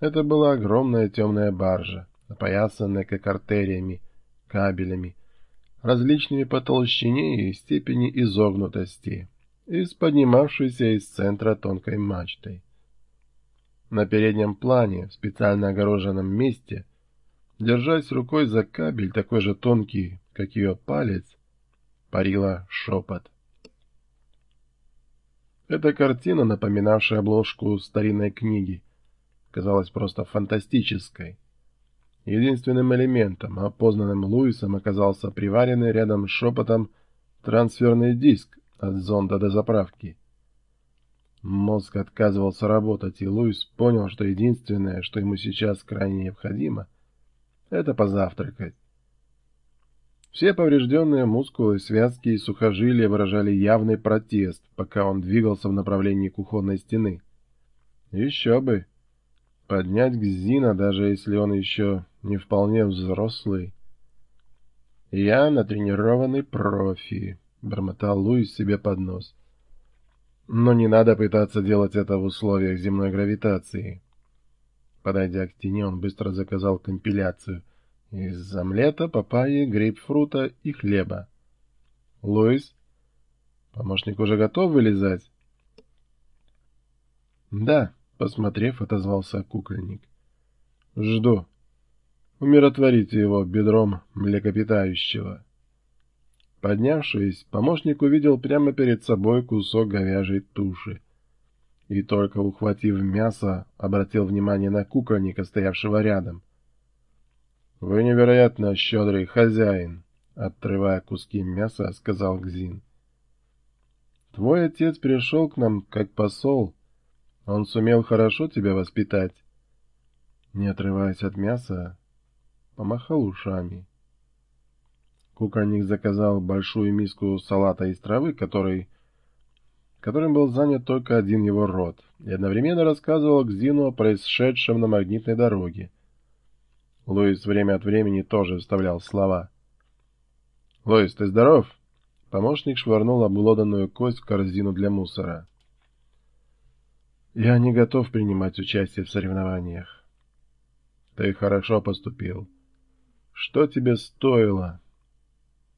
Это была огромная темная баржа, опоясанная как артериями, кабелями, различными по толщине и степени изогнутости, и с поднимавшейся из центра тонкой мачтой. На переднем плане, в специально огороженном месте, держась рукой за кабель такой же тонкий, как ее палец, парила шепот. Эта картина, напоминавшая обложку старинной книги, казалась просто фантастической. Единственным элементом, опознанным Луисом, оказался приваренный рядом с шепотом трансферный диск от зонда до заправки. Мозг отказывался работать, и Луис понял, что единственное, что ему сейчас крайне необходимо, это позавтракать. Все поврежденные мускулы, связки и сухожилия выражали явный протест, пока он двигался в направлении кухонной стены. Еще бы! Поднять Гзина, даже если он еще не вполне взрослый. «Я натренированный профи», — бормотал Луис себе под нос. «Но не надо пытаться делать это в условиях земной гравитации». Подойдя к стене, он быстро заказал компиляцию — из омлета, папайи, грейпфрута и хлеба. Луис, помощник уже готов вылезать? Да, посмотрев, отозвался кукольник. Жду. Умиротворите его бедром млекопитающего. Поднявшись, помощник увидел прямо перед собой кусок говяжьей туши. И только ухватив мясо, обратил внимание на кукольника, стоявшего рядом. «Вы невероятно щедрый хозяин», — отрывая куски мяса, сказал Гзин. «Твой отец пришел к нам как посол. Он сумел хорошо тебя воспитать». Не отрываясь от мяса, помахал ушами. Кукольник заказал большую миску салата из травы, который, которым был занят только один его рот, и одновременно рассказывал Гзину о происшедшем на магнитной дороге. Луис время от времени тоже вставлял слова. «Луис, ты здоров?» Помощник швырнул обглоданную кость в корзину для мусора. «Я не готов принимать участие в соревнованиях». «Ты хорошо поступил». «Что тебе стоило?»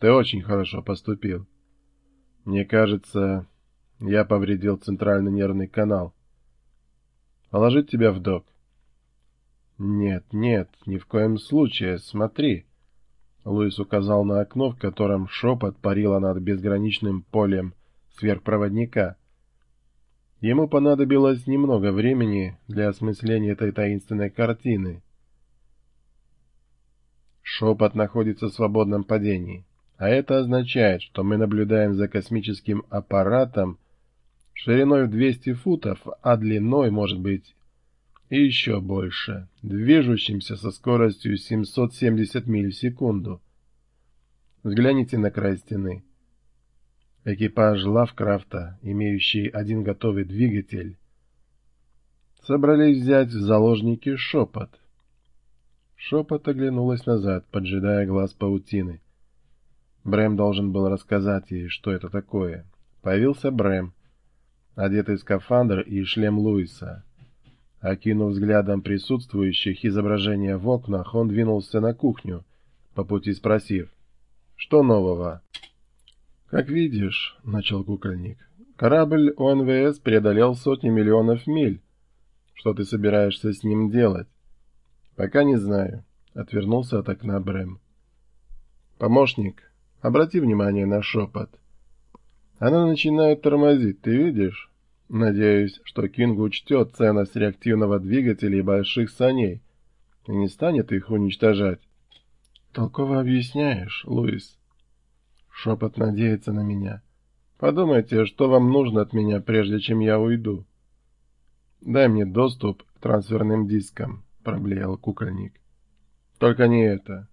«Ты очень хорошо поступил. Мне кажется, я повредил центральный нервный канал. Положить тебя в док?» «Нет, нет, ни в коем случае, смотри!» Луис указал на окно, в котором шепот парила над безграничным полем сверхпроводника. Ему понадобилось немного времени для осмысления этой таинственной картины. Шепот находится в свободном падении, а это означает, что мы наблюдаем за космическим аппаратом шириной в 200 футов, а длиной, может быть, и еще больше, движущимся со скоростью 770 миль в секунду. Взгляните на край стены. Экипаж Лавкрафта, имеющий один готовый двигатель, собрались взять в заложники шепот. Шепот оглянулась назад, поджидая глаз паутины. Брэм должен был рассказать ей, что это такое. Появился Брэм, одетый в скафандр и шлем Луиса. Окинув взглядом присутствующих изображения в окнах, он двинулся на кухню, по пути спросив, «Что нового?» «Как видишь», — начал кукольник, — «корабль ОНВС преодолел сотни миллионов миль. Что ты собираешься с ним делать?» «Пока не знаю», — отвернулся от окна Брэм. «Помощник, обрати внимание на шепот. Она начинает тормозить, ты видишь?» Надеюсь, что Кинг учтет ценность реактивного двигателя и больших саней и не станет их уничтожать. Толково объясняешь, Луис. Шепот надеется на меня. Подумайте, что вам нужно от меня, прежде чем я уйду. Дай мне доступ к трансферным дискам, проблеял кукольник. Только не это.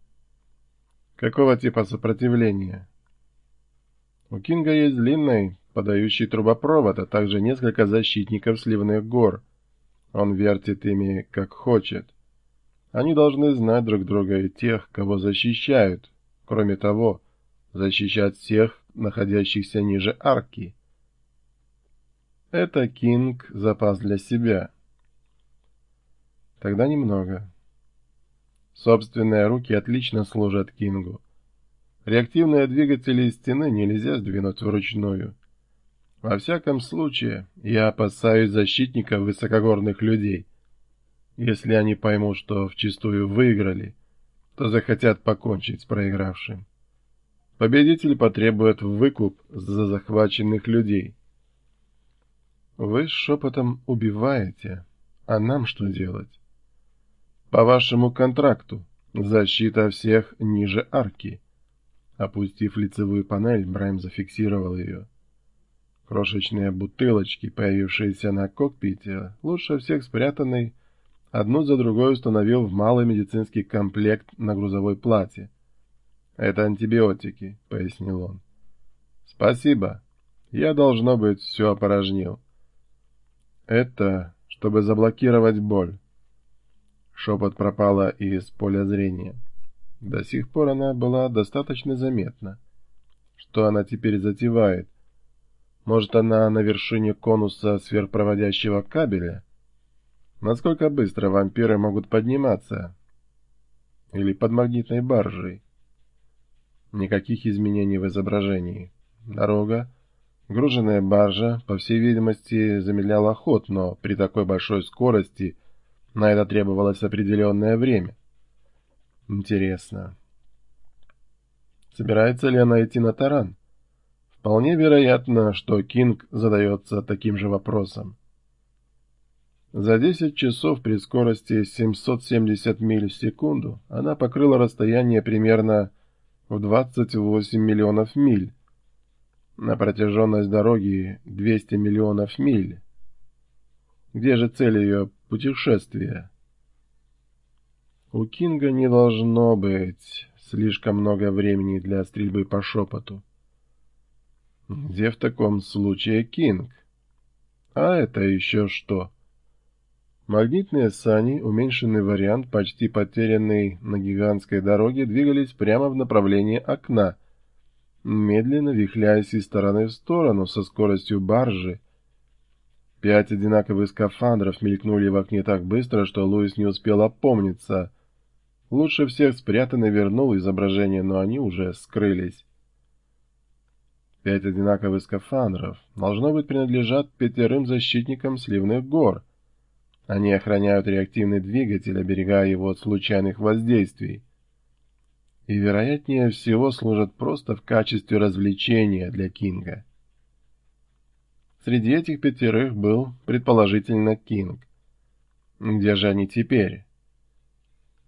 Какого типа сопротивления? У Кинга есть длинный, подающий трубопровод, а также несколько защитников сливных гор. Он вертит ими как хочет. Они должны знать друг друга и тех, кого защищают. Кроме того, защищать всех, находящихся ниже арки. Это Кинг запас для себя. Тогда немного. Собственные руки отлично служат Кингу. Реактивные двигатели стены нельзя сдвинуть вручную. Во всяком случае, я опасаюсь защитников высокогорных людей. Если они поймут, что вчистую выиграли, то захотят покончить с проигравшим. Победитель потребует выкуп за захваченных людей. Вы шепотом убиваете, а нам что делать? По вашему контракту защита всех ниже арки. Опустив лицевую панель, Брайм зафиксировал ее. Крошечные бутылочки, появившиеся на кокпите, лучше всех спрятанный, одну за другой установил в малый медицинский комплект на грузовой плате. «Это антибиотики», — пояснил он. «Спасибо. Я, должно быть, все опорожнил». «Это, чтобы заблокировать боль». Шепот пропала из поля зрения. До сих пор она была достаточно заметна. Что она теперь затевает? Может, она на вершине конуса сверхпроводящего кабеля? Насколько быстро вампиры могут подниматься? Или под магнитной баржей? Никаких изменений в изображении. Дорога. Груженная баржа, по всей видимости, замедляла ход, но при такой большой скорости на это требовалось определенное время. Интересно. Собирается ли она идти на таран? Вполне вероятно, что Кинг задается таким же вопросом. За 10 часов при скорости 770 миль в секунду она покрыла расстояние примерно в 28 миллионов миль. На протяженность дороги 200 миллионов миль. Где же цель ее путешествия? У Кинга не должно быть слишком много времени для стрельбы по шепоту. Где в таком случае Кинг? А это еще что? Магнитные сани, уменьшенный вариант, почти потерянный на гигантской дороге, двигались прямо в направлении окна, медленно вихляясь из стороны в сторону со скоростью баржи. Пять одинаковых скафандров мелькнули в окне так быстро, что Луис не успел опомниться. Лучше всех спрятанно вернул изображение, но они уже скрылись. Пять одинаковых скафандров, должно быть, принадлежат пятерым защитникам сливных гор. Они охраняют реактивный двигатель, оберегая его от случайных воздействий. И, вероятнее всего, служат просто в качестве развлечения для Кинга. Среди этих пятерых был, предположительно, Кинг. Где же они теперь?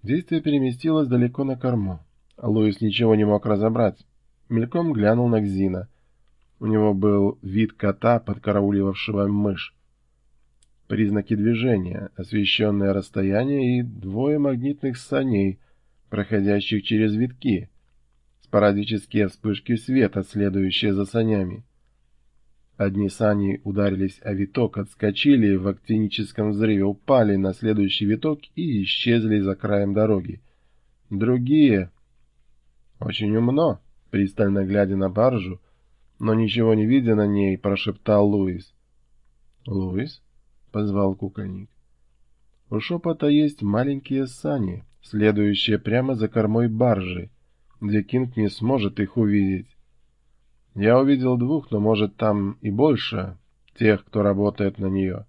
Действие переместилось далеко на корму. Луис ничего не мог разобрать. Мельком глянул на Гзина. У него был вид кота, подкарауливавшего мышь. Признаки движения, освещенное расстояние и двое магнитных саней, проходящих через витки, спорадические вспышки света, следующие за санями. Одни сани ударились о виток, отскочили в актиническом взрыве, упали на следующий виток и исчезли за краем дороги. Другие... Очень умно, пристально глядя на баржу, но ничего не видя на ней, прошептал Луис. «Луис?» — позвал кукольник. У шепота есть маленькие сани, следующие прямо за кормой баржи, где Кинг не сможет их увидеть. Я увидел двух, но, может, там и больше тех, кто работает на нее.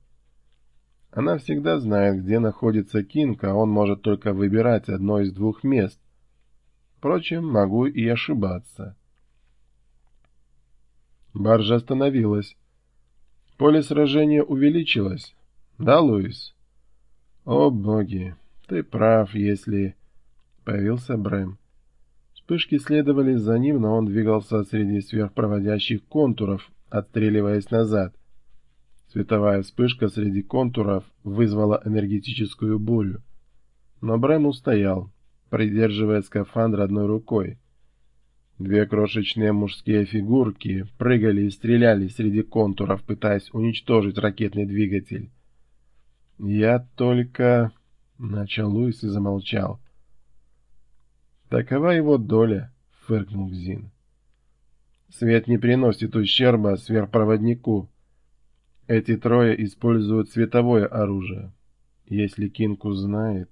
Она всегда знает, где находится Кинг, а он может только выбирать одно из двух мест. Впрочем, могу и ошибаться. Баржа остановилась. Поле сражения увеличилось. Да, Луис? О, боги, ты прав, если... Появился Брэм. Вспышки следовали за ним, но он двигался среди сверхпроводящих контуров, отстреливаясь назад. Световая вспышка среди контуров вызвала энергетическую бурю. Но Брэм устоял, придерживая скафандр одной рукой. Две крошечные мужские фигурки прыгали и стреляли среди контуров, пытаясь уничтожить ракетный двигатель. «Я только...» — начал Луис и замолчал. «Такова его доля», — фыркнул Зин. «Свет не приносит ущерба сверхпроводнику. Эти трое используют световое оружие. Если Кинг узнает...